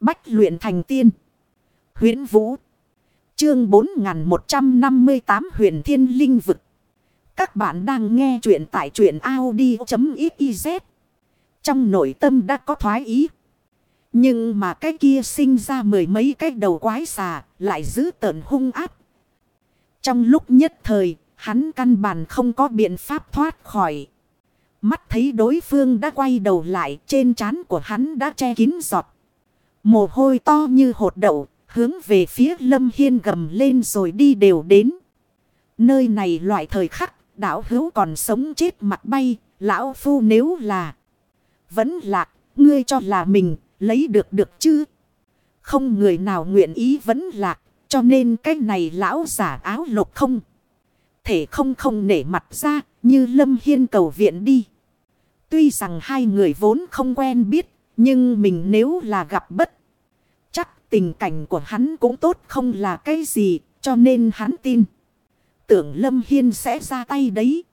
Bách luyện thành tiên. huyễn Vũ. Chương 4158 huyền thiên linh vực. Các bạn đang nghe truyện tại truyện Audi.xyz. Trong nội tâm đã có thoái ý. Nhưng mà cái kia sinh ra mười mấy cái đầu quái xà lại giữ tợn hung áp. Trong lúc nhất thời, hắn căn bản không có biện pháp thoát khỏi. Mắt thấy đối phương đã quay đầu lại trên trán của hắn đã che kín giọt. Mồ hôi to như hột đậu, hướng về phía lâm hiên gầm lên rồi đi đều đến. Nơi này loại thời khắc, đảo hữu còn sống chết mặt bay, lão phu nếu là vẫn lạc, ngươi cho là mình, lấy được được chứ? Không người nào nguyện ý vẫn lạc, cho nên cái này lão giả áo lục không. Thể không không nể mặt ra, như lâm hiên cầu viện đi. Tuy rằng hai người vốn không quen biết, nhưng mình nếu là gặp bất. Chắc tình cảnh của hắn cũng tốt không là cái gì, cho nên hắn tin. Tưởng Lâm Hiên sẽ ra tay đấy.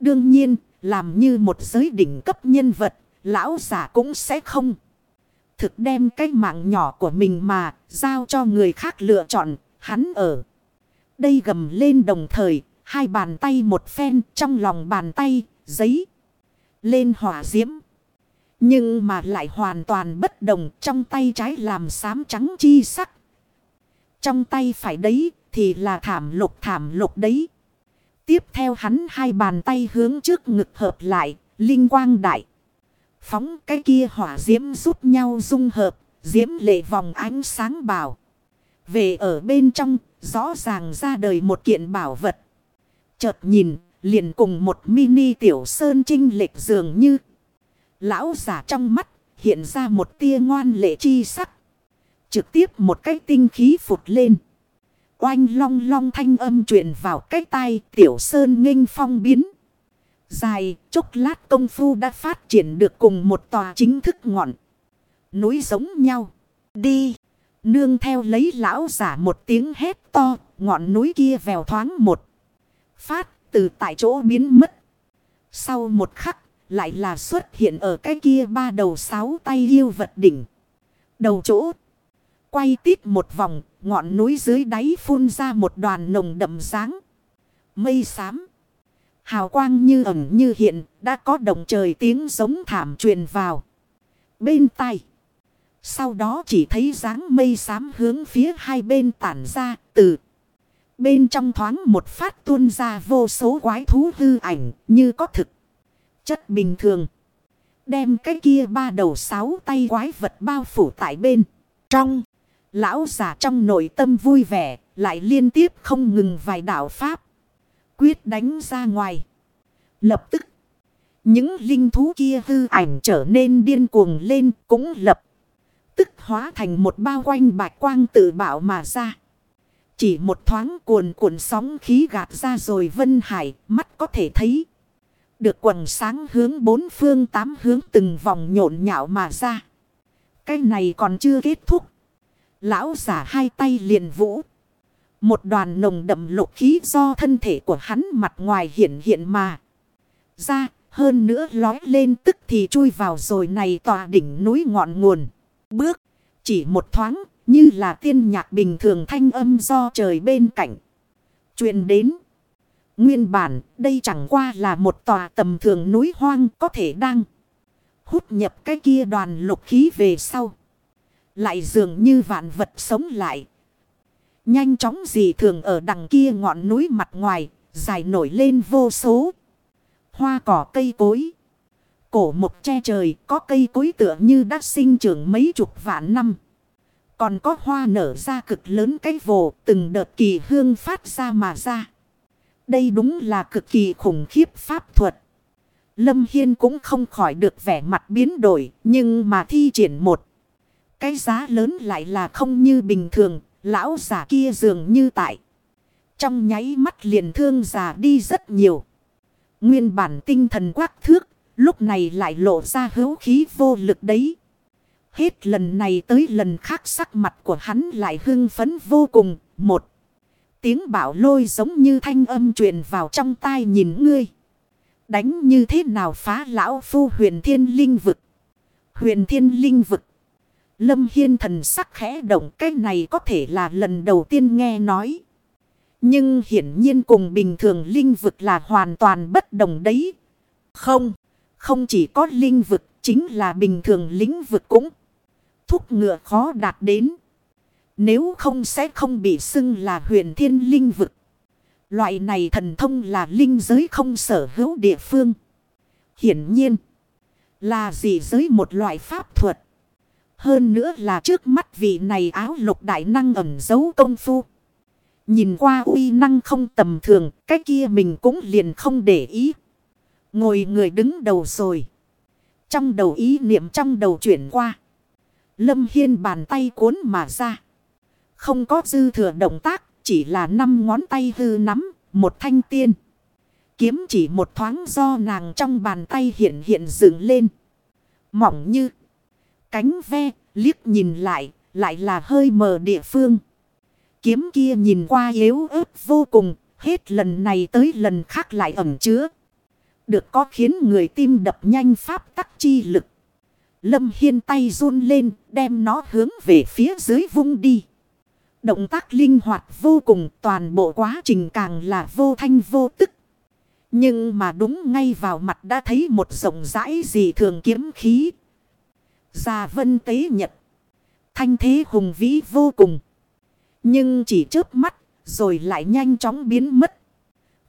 Đương nhiên, làm như một giới đỉnh cấp nhân vật, lão giả cũng sẽ không. Thực đem cái mạng nhỏ của mình mà giao cho người khác lựa chọn, hắn ở. Đây gầm lên đồng thời, hai bàn tay một phen trong lòng bàn tay, giấy lên hỏa diễm. Nhưng mà lại hoàn toàn bất đồng trong tay trái làm xám trắng chi sắc. Trong tay phải đấy thì là thảm lục thảm lục đấy. Tiếp theo hắn hai bàn tay hướng trước ngực hợp lại, linh quang đại. Phóng cái kia hỏa diễm giúp nhau dung hợp, diễm lệ vòng ánh sáng bảo. Về ở bên trong, rõ ràng ra đời một kiện bảo vật. Chợt nhìn, liền cùng một mini tiểu sơn trinh lệch dường như. Lão giả trong mắt hiện ra một tia ngoan lệ chi sắc. Trực tiếp một cái tinh khí phụt lên. Oanh long long thanh âm truyền vào cái tai tiểu sơn nghênh phong biến. Dài, chốc lát công phu đã phát triển được cùng một tòa chính thức ngọn. Núi giống nhau. Đi. Nương theo lấy lão giả một tiếng hét to, ngọn núi kia vèo thoáng một. Phát từ tại chỗ biến mất. Sau một khắc, lại là xuất hiện ở cái kia ba đầu sáu tay yêu vật đỉnh. Đầu chỗ, quay tít một vòng, ngọn núi dưới đáy phun ra một đoàn nồng đậm sáng. Mây xám. Hào quang như ẩn như hiện, đã có đồng trời tiếng giống thảm truyền vào. Bên tay. Sau đó chỉ thấy dáng mây xám hướng phía hai bên tản ra từ Bên trong thoáng một phát tuôn ra vô số quái thú hư ảnh như có thực. Chất bình thường. Đem cái kia ba đầu sáu tay quái vật bao phủ tại bên. Trong. Lão giả trong nội tâm vui vẻ. Lại liên tiếp không ngừng vài đạo pháp. Quyết đánh ra ngoài. Lập tức. Những linh thú kia hư ảnh trở nên điên cuồng lên cũng lập. Tức hóa thành một bao quanh bạch quang tự bảo mà ra. Chỉ một thoáng cuồn cuộn sóng khí gạt ra rồi Vân Hải mắt có thể thấy. Được quần sáng hướng bốn phương tám hướng từng vòng nhộn nhạo mà ra. Cái này còn chưa kết thúc. Lão giả hai tay liền vũ. Một đoàn nồng đậm lục khí do thân thể của hắn mặt ngoài hiện hiện mà. Ra, hơn nữa lói lên tức thì chui vào rồi này tòa đỉnh núi ngọn nguồn. Bước, chỉ một thoáng, như là tiên nhạc bình thường thanh âm do trời bên cạnh. Chuyện đến. Nguyên bản đây chẳng qua là một tòa tầm thường núi hoang có thể đang hút nhập cái kia đoàn lục khí về sau. Lại dường như vạn vật sống lại. Nhanh chóng gì thường ở đằng kia ngọn núi mặt ngoài, dài nổi lên vô số. Hoa cỏ cây cối. Cổ một che trời có cây cối tựa như đã sinh trưởng mấy chục vạn năm. Còn có hoa nở ra cực lớn cái vồ từng đợt kỳ hương phát ra mà ra. Đây đúng là cực kỳ khủng khiếp pháp thuật. Lâm Hiên cũng không khỏi được vẻ mặt biến đổi nhưng mà thi triển một. Cái giá lớn lại là không như bình thường, lão giả kia dường như tại. Trong nháy mắt liền thương già đi rất nhiều. Nguyên bản tinh thần quắc thước, lúc này lại lộ ra hữu khí vô lực đấy. Hết lần này tới lần khác sắc mặt của hắn lại hưng phấn vô cùng. Một tiếng bảo lôi giống như thanh âm truyền vào trong tai nhìn ngươi. Đánh như thế nào phá lão phu huyền thiên linh vực. Huyền thiên linh vực. Lâm Hiên thần sắc khẽ động cái này có thể là lần đầu tiên nghe nói. Nhưng hiển nhiên cùng bình thường linh vực là hoàn toàn bất đồng đấy. Không, không chỉ có linh vực, chính là bình thường lĩnh vực cũng. Thúc ngựa khó đạt đến. Nếu không sẽ không bị xưng là huyền thiên linh vực. Loại này thần thông là linh giới không sở hữu địa phương. Hiển nhiên là gì giới một loại pháp thuật. Hơn nữa là trước mắt vị này áo lục đại năng ẩn giấu công phu. Nhìn qua uy năng không tầm thường, cái kia mình cũng liền không để ý. Ngồi người đứng đầu rồi. Trong đầu ý niệm trong đầu chuyển qua. Lâm Hiên bàn tay cuốn mà ra. Không có dư thừa động tác, chỉ là năm ngón tay hư nắm, một thanh tiên. Kiếm chỉ một thoáng do nàng trong bàn tay hiện hiện dựng lên. Mỏng như cánh ve, liếc nhìn lại, lại là hơi mờ địa phương. Kiếm kia nhìn qua yếu ớt vô cùng, hết lần này tới lần khác lại ẩm chứa. Được có khiến người tim đập nhanh pháp tắc chi lực. Lâm Hiên tay run lên, đem nó hướng về phía dưới vung đi. Động tác linh hoạt vô cùng, toàn bộ quá trình càng là vô thanh vô tức. Nhưng mà đúng ngay vào mặt đã thấy một rộng rãi gì thường kiếm khí. Gia vân tế nhật. Thanh thế hùng vĩ vô cùng. Nhưng chỉ chớp mắt, rồi lại nhanh chóng biến mất.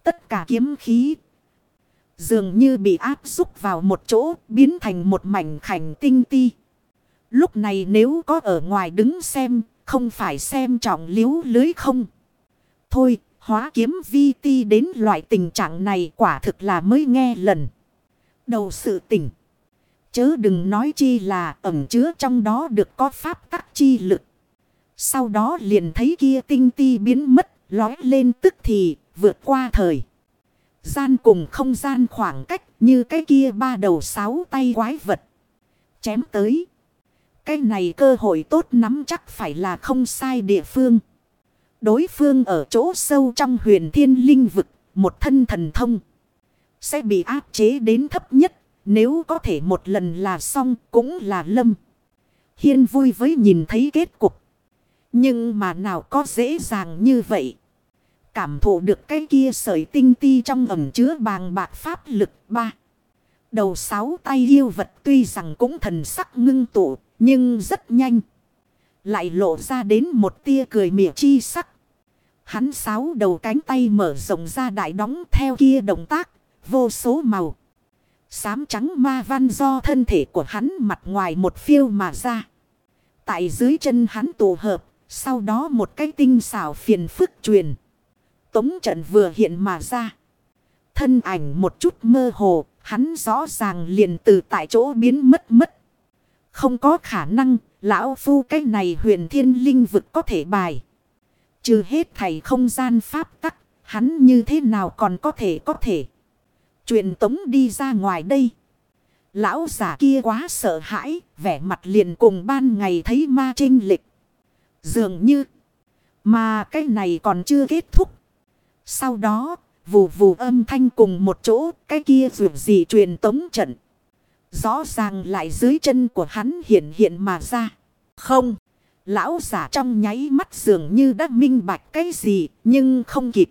Tất cả kiếm khí. Dường như bị áp xúc vào một chỗ, biến thành một mảnh khảnh tinh ti. Lúc này nếu có ở ngoài đứng xem, không phải xem trọng liếu lưới không. Thôi, hóa kiếm vi ti đến loại tình trạng này quả thực là mới nghe lần. Đầu sự tỉnh. Chớ đừng nói chi là ẩm chứa trong đó được có pháp tắc chi lực. Sau đó liền thấy kia tinh ti biến mất, lói lên tức thì, vượt qua thời. Gian cùng không gian khoảng cách như cái kia ba đầu sáu tay quái vật. Chém tới. Cái này cơ hội tốt nắm chắc phải là không sai địa phương. Đối phương ở chỗ sâu trong huyền thiên linh vực, một thân thần thông. Sẽ bị áp chế đến thấp nhất, nếu có thể một lần là xong cũng là lâm. Hiên vui với nhìn thấy kết cục. Nhưng mà nào có dễ dàng như vậy. Cảm thụ được cái kia sợi tinh ti trong ẩm chứa bàng bạc pháp lực ba. Đầu sáu tay yêu vật tuy rằng cũng thần sắc ngưng tụ, nhưng rất nhanh. Lại lộ ra đến một tia cười mỉa chi sắc. Hắn sáu đầu cánh tay mở rộng ra đại đóng theo kia động tác, vô số màu. Sám trắng ma văn do thân thể của hắn mặt ngoài một phiêu mà ra. Tại dưới chân hắn tụ hợp, sau đó một cái tinh xảo phiền phức truyền. Tống trận vừa hiện mà ra. Thân ảnh một chút mơ hồ, hắn rõ ràng liền từ tại chỗ biến mất mất. Không có khả năng, lão phu cái này huyền thiên linh vực có thể bài. Trừ hết thầy không gian pháp tắc, hắn như thế nào còn có thể có thể. Truyền tống đi ra ngoài đây. Lão giả kia quá sợ hãi, vẻ mặt liền cùng ban ngày thấy ma trinh lịch. Dường như, mà cái này còn chưa kết thúc. Sau đó, vù vù âm thanh cùng một chỗ, cái kia dù gì truyền tống trận. Rõ ràng lại dưới chân của hắn hiện hiện mà ra. Không, lão giả trong nháy mắt dường như đã minh bạch cái gì, nhưng không kịp.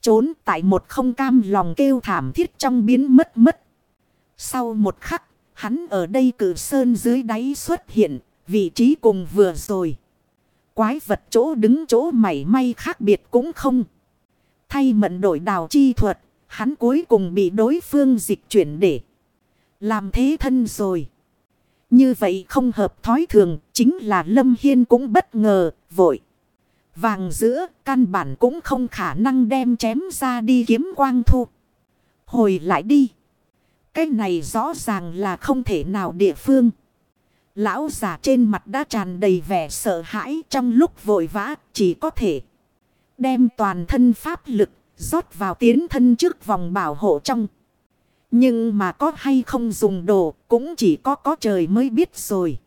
Trốn tại một không cam lòng kêu thảm thiết trong biến mất mất. Sau một khắc, hắn ở đây cử sơn dưới đáy xuất hiện, vị trí cùng vừa rồi. Quái vật chỗ đứng chỗ mảy may khác biệt cũng không. Thay mận đổi đào chi thuật, hắn cuối cùng bị đối phương dịch chuyển để làm thế thân rồi. Như vậy không hợp thói thường, chính là Lâm Hiên cũng bất ngờ, vội. Vàng giữa, căn bản cũng không khả năng đem chém ra đi kiếm quang thu. Hồi lại đi. Cái này rõ ràng là không thể nào địa phương. Lão giả trên mặt đã tràn đầy vẻ sợ hãi trong lúc vội vã chỉ có thể đem toàn thân pháp lực rót vào tiến thân trước vòng bảo hộ trong. Nhưng mà có hay không dùng đồ cũng chỉ có có trời mới biết rồi.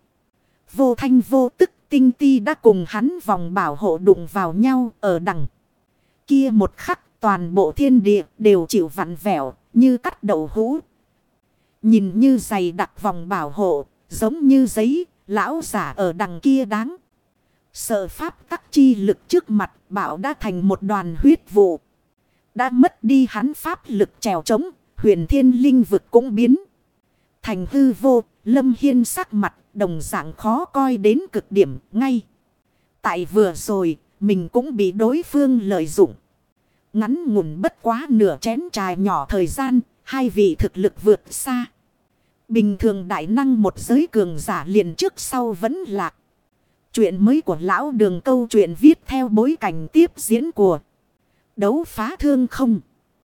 Vô thanh vô tức tinh ti đã cùng hắn vòng bảo hộ đụng vào nhau ở đằng. Kia một khắc toàn bộ thiên địa đều chịu vặn vẹo như cắt đầu hũ. Nhìn như giày đặc vòng bảo hộ giống như giấy Lão giả ở đằng kia đáng. Sợ pháp tắc chi lực trước mặt bảo đã thành một đoàn huyết vụ. Đã mất đi hắn pháp lực trèo trống, huyền thiên linh vực cũng biến. Thành hư vô, lâm hiên sắc mặt, đồng dạng khó coi đến cực điểm ngay. Tại vừa rồi, mình cũng bị đối phương lợi dụng. Ngắn ngủn bất quá nửa chén trà nhỏ thời gian, hai vị thực lực vượt xa. Bình thường đại năng một giới cường giả liền trước sau vẫn lạc. Chuyện mới của lão đường câu chuyện viết theo bối cảnh tiếp diễn của đấu phá thương không.